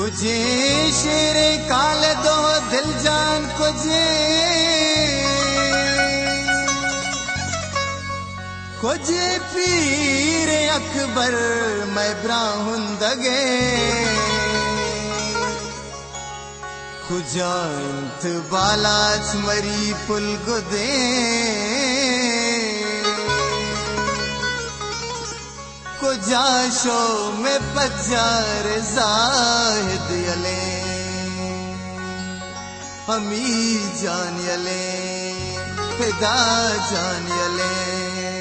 कुझे शेरे काल दो दिल जान कुझे कुझे पीरे अकबर मैं म्राहंदगे कुझां त बालाच मरी पुल कु जाशो में पचार जाहिद यले। हमी जान यले फिदा जान यले।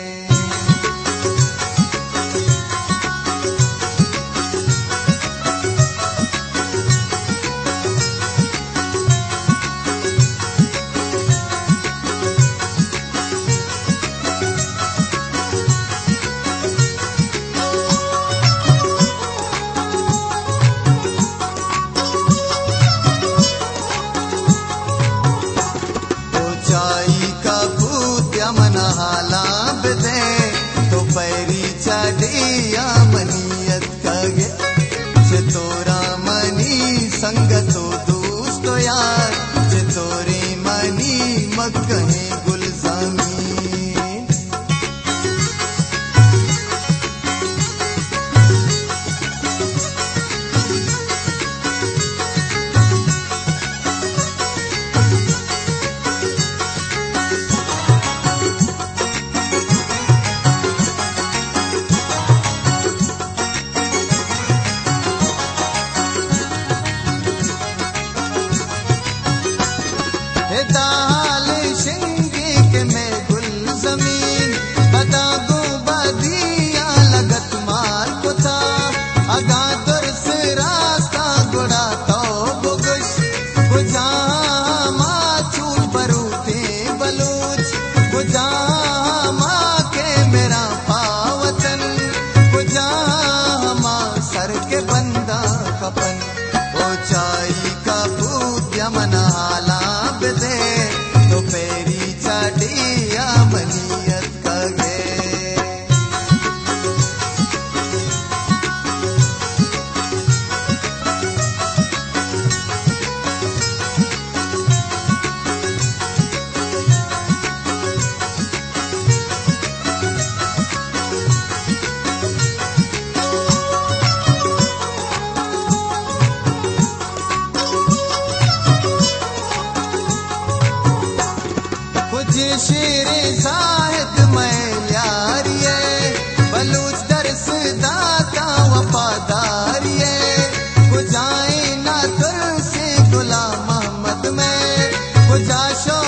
संगतों Eita! கடியாமணியர் Joshua.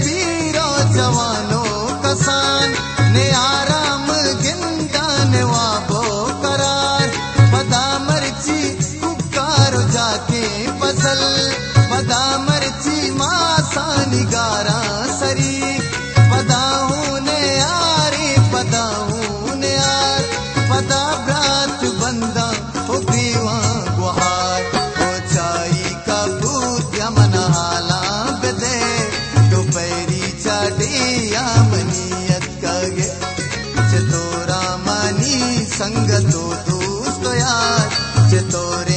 पीरों जवानों कसान ने आराम गिंदा नवाबो करार पदा मर्ज़ी कुकार जाके फ़सल। तो यार जे तोरे